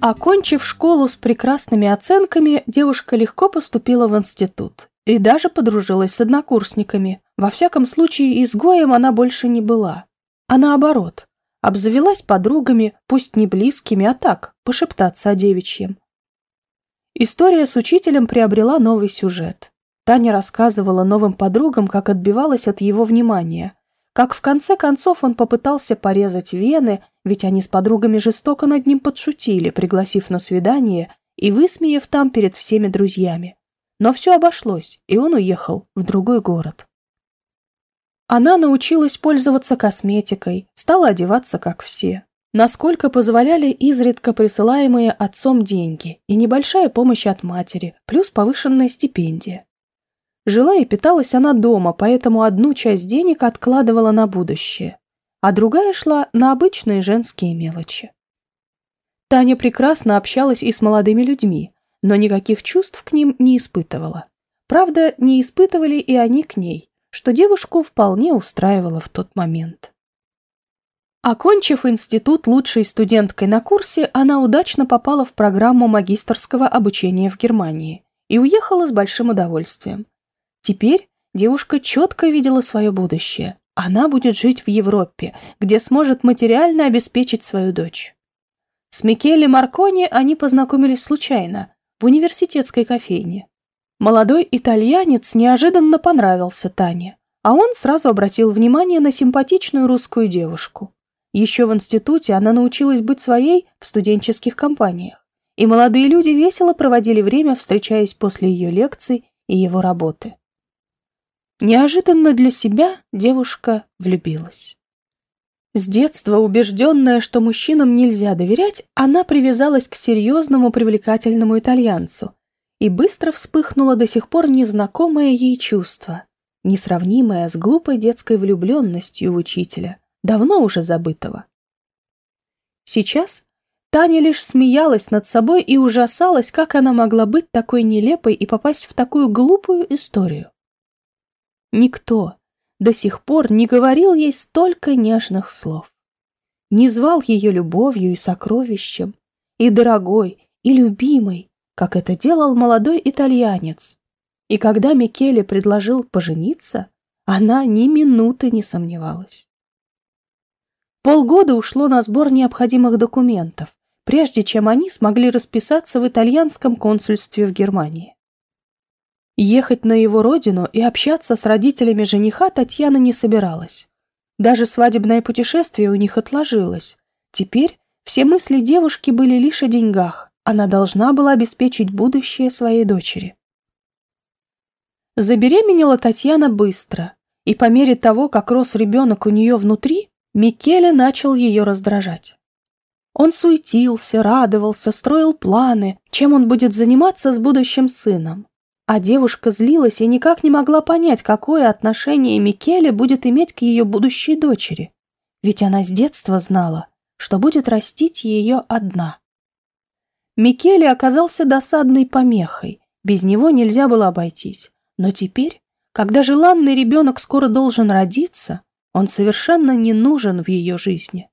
Окончив школу с прекрасными оценками, девушка легко поступила в институт и даже подружилась с однокурсниками. Во всяком случае, изгоем она больше не была. А наоборот, обзавелась подругами, пусть не близкими, а так, пошептаться о девичьем. История с учителем приобрела новый сюжет. Таня рассказывала новым подругам, как отбивалась от его внимания, как в конце концов он попытался порезать вены, ведь они с подругами жестоко над ним подшутили, пригласив на свидание и высмеяв там перед всеми друзьями. Но все обошлось, и он уехал в другой город. Она научилась пользоваться косметикой, стала одеваться как все. Насколько позволяли изредка присылаемые отцом деньги и небольшая помощь от матери, плюс повышенная стипендия. Жила и питалась она дома, поэтому одну часть денег откладывала на будущее, а другая шла на обычные женские мелочи. Таня прекрасно общалась и с молодыми людьми, но никаких чувств к ним не испытывала. Правда, не испытывали и они к ней, что девушку вполне устраивало в тот момент. Окончив институт лучшей студенткой на курсе, она удачно попала в программу магистрского обучения в Германии и уехала с большим удовольствием. Теперь девушка четко видела свое будущее. Она будет жить в Европе, где сможет материально обеспечить свою дочь. С Микеле Маркони они познакомились случайно, в университетской кофейне. Молодой итальянец неожиданно понравился Тане, а он сразу обратил внимание на симпатичную русскую девушку. Еще в институте она научилась быть своей в студенческих компаниях, и молодые люди весело проводили время, встречаясь после ее лекций и его работы. Неожиданно для себя девушка влюбилась. С детства, убежденная, что мужчинам нельзя доверять, она привязалась к серьезному привлекательному итальянцу и быстро вспыхнуло до сих пор незнакомое ей чувство, несравнимое с глупой детской влюбленностью в учителя, давно уже забытого. Сейчас Таня лишь смеялась над собой и ужасалась, как она могла быть такой нелепой и попасть в такую глупую историю. Никто до сих пор не говорил ей столько нежных слов. Не звал ее любовью и сокровищем, и дорогой, и любимой, как это делал молодой итальянец. И когда Микеле предложил пожениться, она ни минуты не сомневалась. Полгода ушло на сбор необходимых документов, прежде чем они смогли расписаться в итальянском консульстве в Германии. Ехать на его родину и общаться с родителями жениха Татьяна не собиралась. Даже свадебное путешествие у них отложилось. Теперь все мысли девушки были лишь о деньгах. Она должна была обеспечить будущее своей дочери. Забеременела Татьяна быстро, и по мере того, как рос ребенок у нее внутри, Микеле начал ее раздражать. Он суетился, радовался, строил планы, чем он будет заниматься с будущим сыном. А девушка злилась и никак не могла понять, какое отношение Микеле будет иметь к ее будущей дочери. Ведь она с детства знала, что будет растить ее одна. Микеле оказался досадной помехой, без него нельзя было обойтись. Но теперь, когда желанный ребенок скоро должен родиться, он совершенно не нужен в ее жизни.